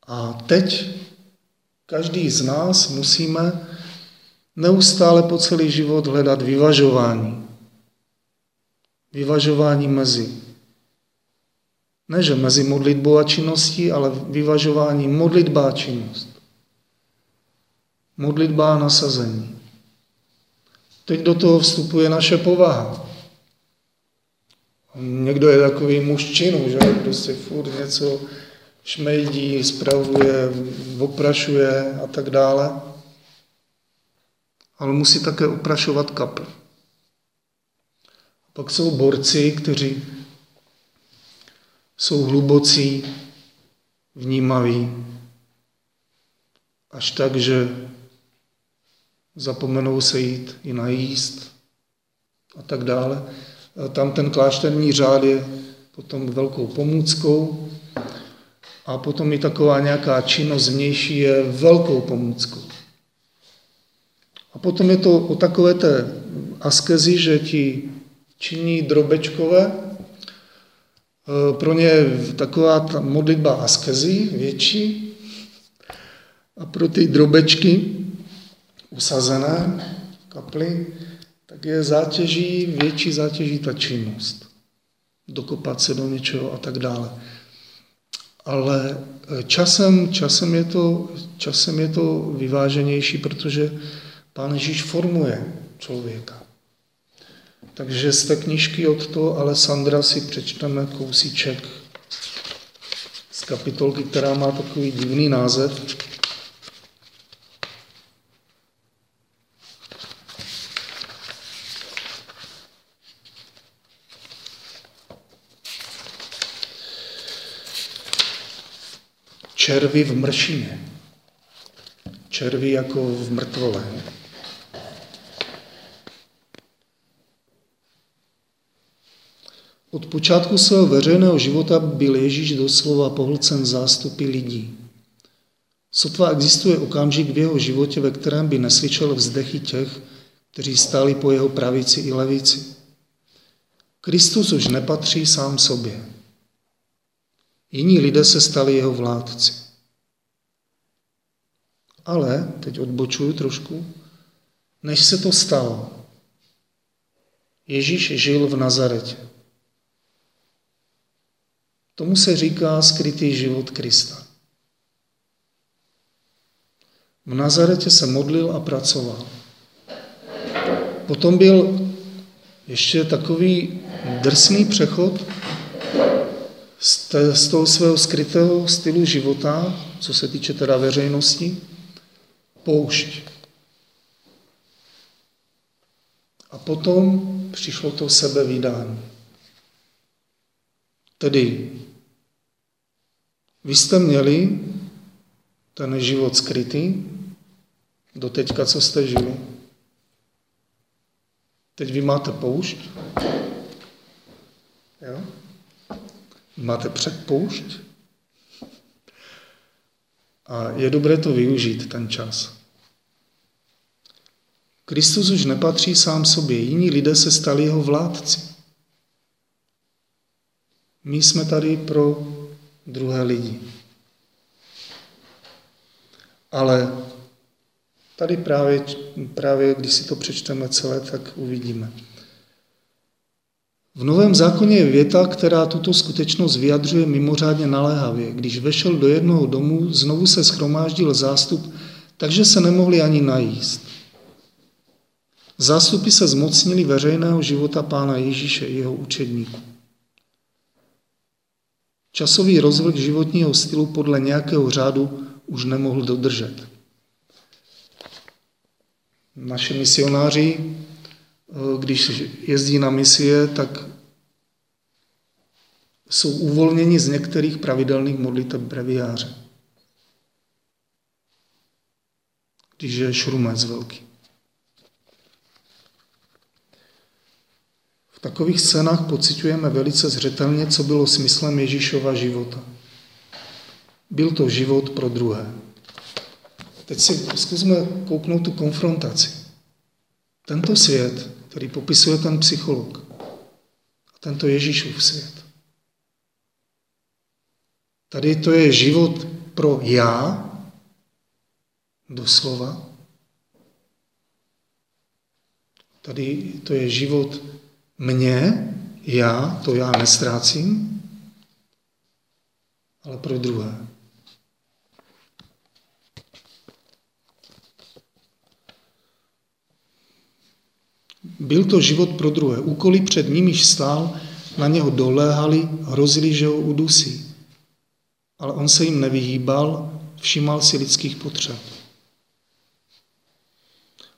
A teď každý z nás musíme neustále po celý život hledat vyvažování. Vyvažování mezi ne, že mezi modlitbou a činností, ale vyvažování modlitba a činnost. Modlitba a nasazení. Teď do toho vstupuje naše povaha. Někdo je takový muž činu, že prostě furt něco šmejdí, spravuje, oprašuje a tak dále. Ale musí také oprašovat kapl. Pak jsou borci, kteří jsou hlubocí, vnímaví, až tak, že zapomenou se jít i najíst a tak dále. Tam ten klášterní řád je potom velkou pomůckou a potom i taková nějaká činnost vnější je velkou pomůckou. A potom je to o takové té askezi, že ti činí drobečkové, e, pro ně taková ta modlitba askezy větší a pro ty drobečky usazené kaply, tak je zátěží, větší zátěží ta činnost. Dokopat se do něčeho a tak dále. Ale e, časem, časem, je to, časem je to vyváženější, protože Pán Ježíš formuje člověka. Takže z té knížky od toho Alessandra si přečteme kousíček z kapitolky, která má takový divný název. Červy v mršině. Červy jako v mrtvole. Od počátku svého veřejného života byl Ježíš doslova pohlcen zástupy lidí. Sotva existuje okamžik v jeho životě, ve kterém by neslyšel vzdechy těch, kteří stáli po jeho pravici i levici. Kristus už nepatří sám sobě. Jiní lidé se stali jeho vládci. Ale, teď odbočuju trošku, než se to stalo, Ježíš žil v Nazaretě. Tomu se říká skrytý život Krista. V Nazaretě se modlil a pracoval. Potom byl ještě takový drsný přechod z, toho svého skrytého stylu života, co se týče teda veřejnosti, poušť. A potom přišlo to sebevydání. Tedy vy jste měli ten život skrytý, do teďka, co jste žili. Teď vy máte poušť, jo? máte předpoušť a je dobré to využít, ten čas. Kristus už nepatří sám sobě, jiní lidé se stali jeho vládci. My jsme tady pro druhé lidi. Ale tady právě, právě když si to přečteme celé, tak uvidíme. V Novém zákoně je věta, která tuto skutečnost vyjadřuje mimořádně naléhavě. Když vešel do jednoho domu, znovu se schromáždil zástup, takže se nemohli ani najíst. Zástupy se zmocnili veřejného života Pána Ježíše jeho učedníků. Časový rozvrh životního stylu podle nějakého řádu už nemohl dodržet. Naši misionáři, když jezdí na misie, tak jsou uvolněni z některých pravidelných modliteb breviáře. Když je šrumec velký. Takových scénách pocitujeme velice zřetelně, co bylo smyslem Ježíšova života. Byl to život pro druhé. Teď si zkusme kouknout tu konfrontaci. Tento svět, který popisuje ten psycholog, a tento Ježíšův svět. Tady to je život pro já, doslova. Tady to je život mě, já, to já nestrácím, ale pro druhé. Byl to život pro druhé. Úkoly před nimiž stál, na něho doléhali, hrozili, že ho udusí. Ale on se jim nevyhýbal, všímal si lidských potřeb.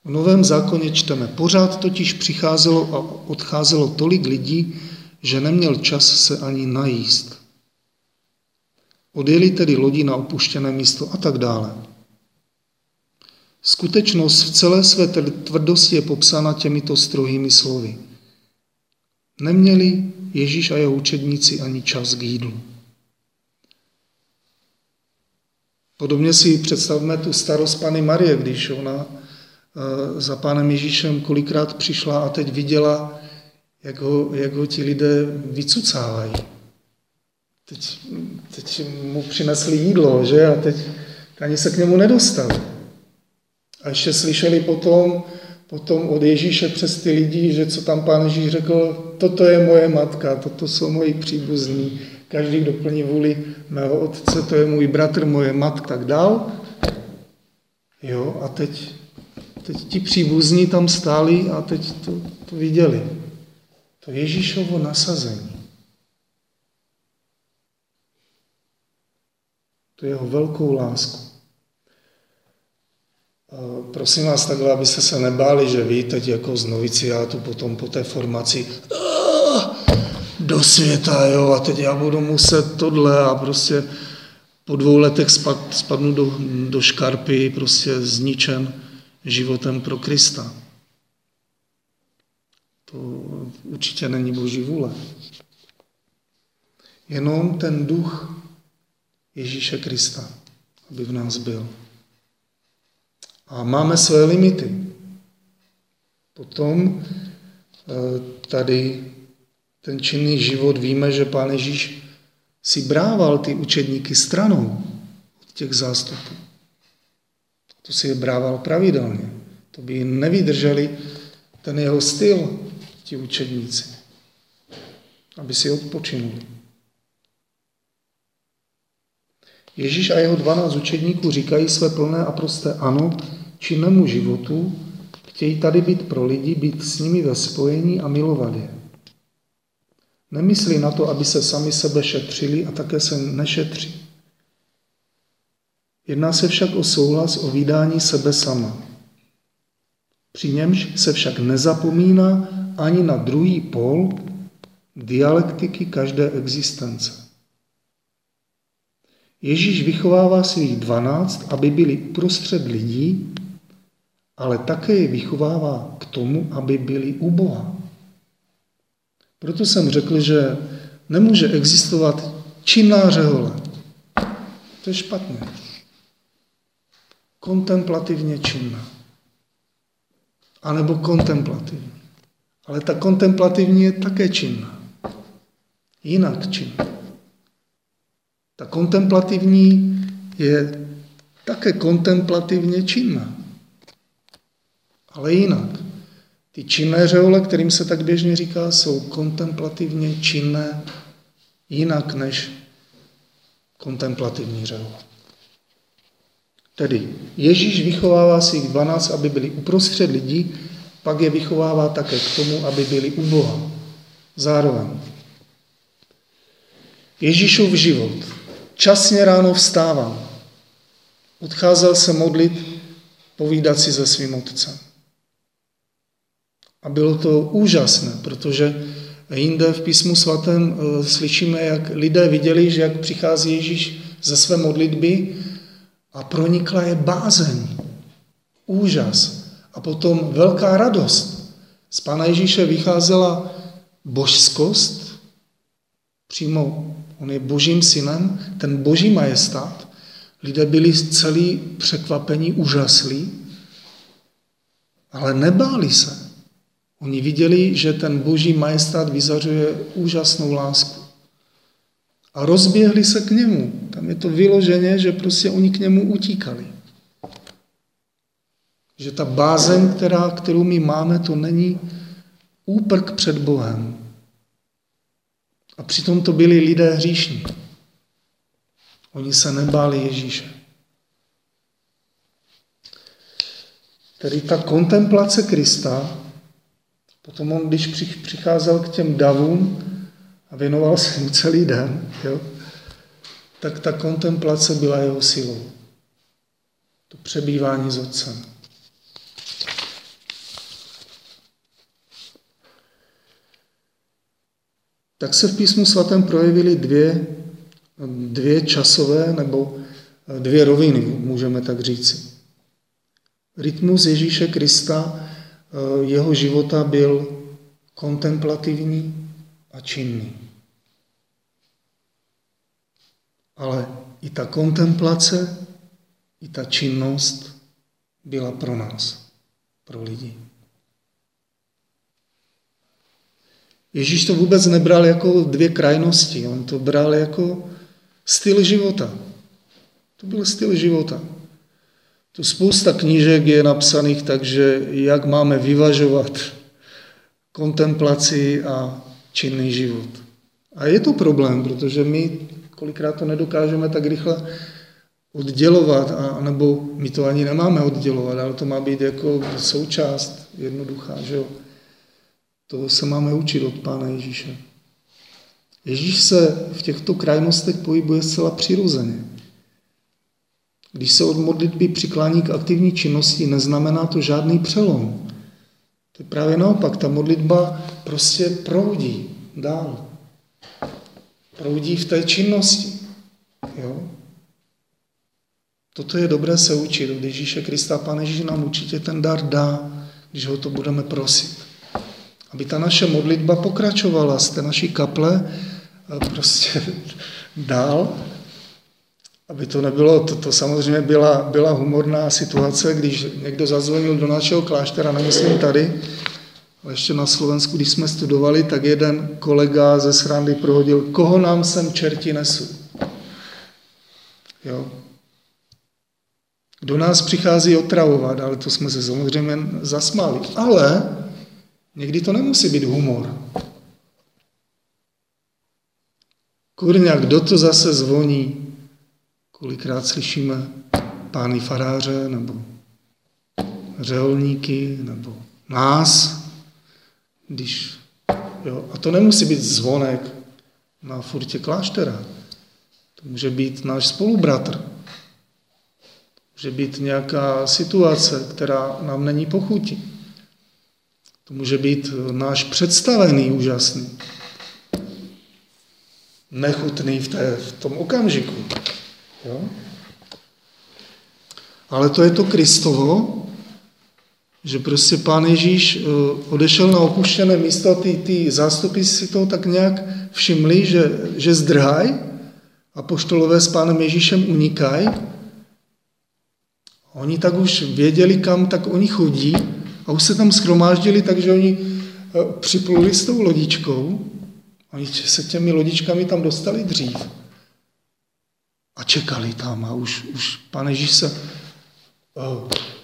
V Novém zákoně čteme, pořád totiž přicházelo a odcházelo tolik lidí, že neměl čas se ani najíst. Odjeli tedy lodi na opuštěné místo a tak dále. Skutečnost v celé své tvrdosti je popsána těmito strohými slovy. Neměli Ježíš a jeho učedníci ani čas k jídlu. Podobně si představme tu starost Pany Marie, když ona za pánem Ježíšem kolikrát přišla a teď viděla, jak ho, jak ho ti lidé vycucávají. Teď, teď mu přinesli jídlo, že? A teď ani se k němu nedostali. A ještě slyšeli potom, potom od Ježíše přes ty lidi, že co tam pán Ježíš řekl, toto je moje matka, toto jsou moji příbuzní, každý, kdo plní vůli mého otce, to je můj bratr, moje matka, tak dál. Jo, a teď, teď ti příbuzní tam stáli a teď to, to viděli. To Ježíšovo nasazení. To jeho velkou lásku. Prosím vás takhle, abyste se nebáli, že vy teď jako z noviciátu potom po té formaci do světa, jo, a teď já budu muset tohle a prostě po dvou letech spad, spadnu do, do škarpy, prostě zničen životem pro Krista. To určitě není boží vůle. Jenom ten duch Ježíše Krista, aby v nás byl. A máme své limity. Potom eh, tady ten činný život víme, že Pán Ježíš si brával ty učedníky stranou od těch zástupů. To si je brával pravidelně. To by nevydrželi ten jeho styl, ti učedníci, aby si odpočinuli. Ježíš a jeho 12 učedníků říkají své plné a prosté ano činnému životu, chtějí tady být pro lidi, být s nimi ve spojení a milovat je. Nemyslí na to, aby se sami sebe šetřili a také se nešetří. Jedná se však o souhlas o vydání sebe sama. Při němž se však nezapomíná ani na druhý pol dialektiky každé existence. Ježíš vychovává svých dvanáct, aby byli uprostřed lidí, ale také je vychovává k tomu, aby byli u Boha. Proto jsem řekl, že nemůže existovat činná řehole. To je špatně. Kontemplativně činná. A nebo kontemplativní. Ale ta kontemplativní je také činná. Jinak činná. Ta kontemplativní je také kontemplativně činná. Ale jinak. Ty činné řeole, kterým se tak běžně říká, jsou kontemplativně činné jinak než kontemplativní řeole. Tedy Ježíš vychovává svých dvanáct, aby byli uprostřed lidí, pak je vychovává také k tomu, aby byli u Boha. Zároveň. Ježíšův život. Časně ráno vstával. Odcházel se modlit, povídat si se svým otcem. A bylo to úžasné, protože jinde v písmu svatém eh, slyšíme, jak lidé viděli, že jak přichází Ježíš ze své modlitby a pronikla je bázeň, úžas a potom velká radost. Z Pána Ježíše vycházela božskost, přímo on je božím synem, ten boží majestát. Lidé byli celý překvapení, úžaslí, ale nebáli se. Oni viděli, že ten boží majestát vyzařuje úžasnou lásku. A rozběhli se k němu. Tam je to vyloženě, že prostě oni k němu utíkali. Že ta bázeň, která, kterou my máme, to není úprk před Bohem. A přitom to byli lidé hříšní. Oni se nebáli Ježíše. Tedy ta kontemplace Krista Potom on, když přicházel k těm davům a věnoval se mu celý den, jo, tak ta kontemplace byla jeho silou. To přebývání s otcem. Tak se v písmu svatém projevily dvě, dvě časové nebo dvě roviny, můžeme tak říci. Rytmus Ježíše Krista Eh, jeho života byl kontemplativní a činný. Ale i ta kontemplace i ta činnost byla pro nás, pro lidi. Ježíš to vůbec nebral jako dvě krajnosti, on to bral jako styl života. To byl styl života. Tu spousta knížek je napsaných takže jak máme vyvažovat kontemplaci a činný život. A je to problém, protože my kolikrát to nedokážeme tak rychle oddělovat, a, nebo my to ani nemáme oddělovat, ale to má být jako součást jednoduchá, že jo. To se máme učit od Pána Ježíše. Ježíš se v těchto krajnostech pohybuje zcela přirozeně. Když se od modlitby přiklání k aktivní činnosti, neznamená to žádný přelom. To je právě naopak, ta modlitba prostě proudí dál. Proudí v té činnosti. Jo? Toto je dobré se učit od Ježíše Krista. Pán Ježíš nám určitě ten dar dá, když ho to budeme prosit. Aby ta naše modlitba pokračovala z té naší kaple prostě dál aby to nebylo, to, to samozřejmě byla, byla humorná situace, když někdo zazvonil do našeho kláštera, nemyslím tady, ale ještě na Slovensku, když jsme studovali, tak jeden kolega ze srandy prohodil, koho nám sem čerti nesu. Jo. Do nás přichází otravovat, ale to jsme se samozřejmě zasmáli. Ale někdy to nemusí být humor. Kurňa, kdo to zase zvoní? Kolikrát slyšíme pány faráře nebo řeholníky nebo nás, když, jo, a to nemusí být zvonek na furtě kláštera. To může být náš spolubratr. Může být nějaká situace, která nám není pochutí. To může být náš představený úžasný, nechutný v, té, v tom okamžiku. Jo? Ale to je to Kristovo, že prostě pán Ježíš eh, odešel na opuštěné místo a ty, ty zástupy si to tak nějak všimli, že, že zdrhaj a poštolové s pánem Ježíšem unikají. Oni tak už věděli, kam tak oni chodí a už se tam schromáždili, takže oni eh, připluli s tou lodičkou. Oni se těmi lodičkami tam dostali dřív a čekali tam a už, už pan Ježíš se,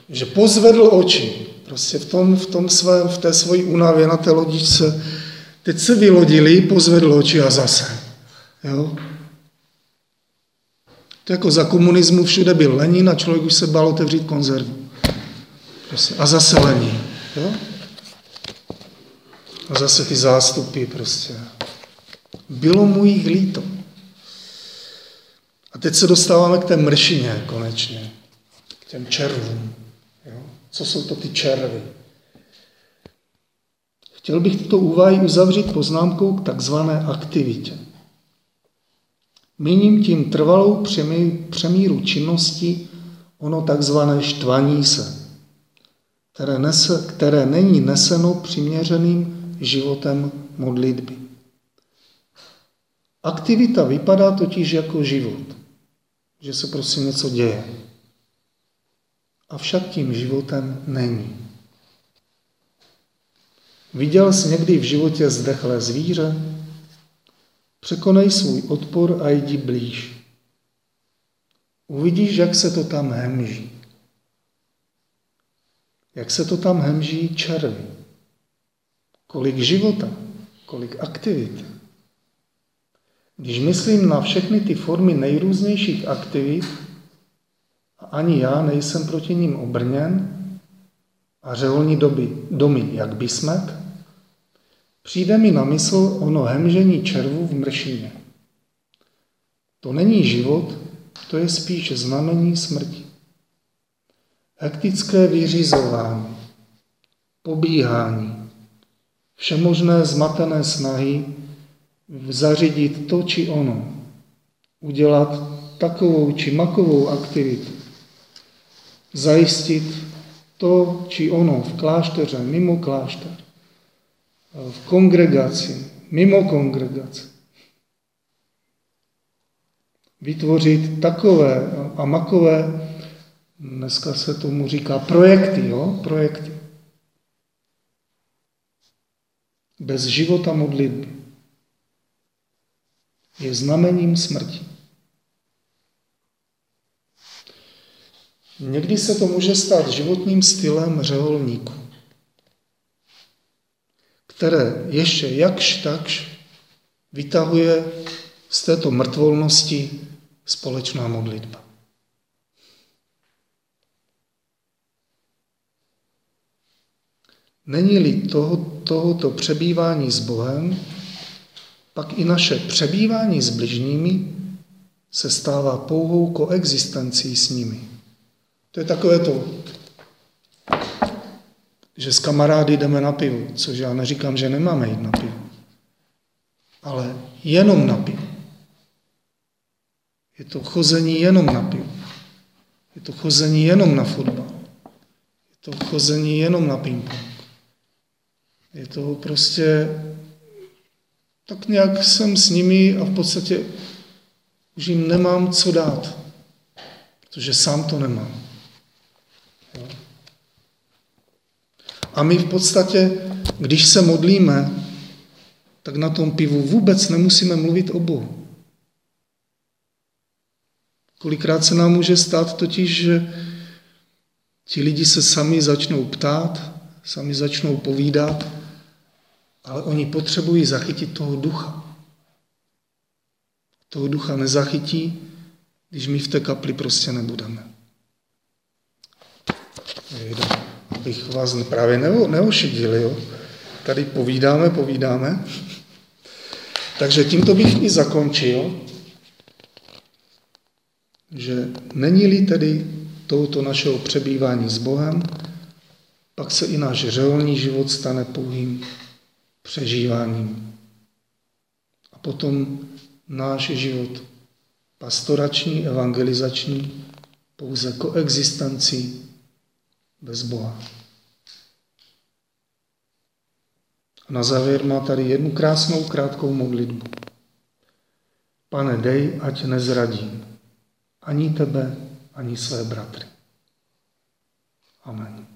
že pozvedl oči, prostě v tom, v tom svém, v té svojí únavě na té lodičce, teď se vylodili, pozvedl oči a zase. Jo? To jako za komunismu všude byl Lenin a člověk už se bál otevřít konzervu. Prostě. A zase Lenin. Jo? A zase ty zástupy prostě. Bylo mu jich líto. A teď se dostáváme k té mršině konečně, těm červům. Jo? Co jsou to ty červy? Chtěl bych tyto úvahy uzavřít poznámkou k takzvané aktivitě. Míním tím trvalou přemíru činnosti ono takzvané štvaní se, které, nese, které není neseno přiměřeným životem modlitby. Aktivita vypadá totiž jako život že se prostě něco děje. Avšak tím životem není. Viděl jsi někdy v životě zdechlé zvíře? Překonej svůj odpor a jdi blíž. Uvidíš, jak se to tam hemží. Jak se to tam hemží červy. Kolik života, kolik aktivity. Když myslím na všechny ty formy nejrůznějších aktivit, ani já nejsem proti ním obrněn, a řeholní doby, domy jak bysmet, přijde mi na mysl ono hemžení červu v mršině. To není život, to je spíš znamení smrti. Hektické vyřizování, pobíhání, všemožné zmatené snahy zařídit to či ono, udělat takovou či makovou aktivitu, zajistit to či ono v klášteře, mimo klášter, v kongregaci, mimo kongregaci. Vytvořit takové a makové Dneska se tomu říká projekty, jo? Projekty. Bez života modlitby je znamením smrti. Někdy se to může stát životním stylem řeholníku, které ještě jakž takž vytahuje z této mrtvolnosti společná modlitba. Není-li toho, tohoto přebývání s Bohem, pak i naše přebývání s bližními se stává pouhou koexistencí s nimi. To je takové to, že s kamarády jdeme na pivo, což já neříkám, že nemáme jít na pivo, ale jenom na pivo. Je to chození jenom na pivo. Je to chození jenom na fotbal. Je to chození jenom na ping-pong. Je to prostě tak nějak jsem s nimi a v podstatě už jim nemám co dát, protože sám to nemám. A my v podstatě, když se modlíme, tak na tom pivu vůbec nemusíme mluvit o Bohu. Kolikrát se nám může stát totiž, že ti lidi se sami začnou ptát, sami začnou povídat, ale oni potřebují zachytit toho ducha. Toho ducha nezachytí, když my v té kapli prostě nebudeme. Abych vás právě neošidil, jo? Tady povídáme, povídáme. Takže tímto bych i zakončil, že není-li tedy touto našeho přebývání s Bohem, pak se i náš řeholní život stane pouhým přežíváním. A potom náš život pastorační, evangelizační, pouze koexistencí bez Boha. A na závěr má tady jednu krásnou, krátkou modlitbu. Pane, dej, ať nezradím ani tebe, ani své bratry. Amen.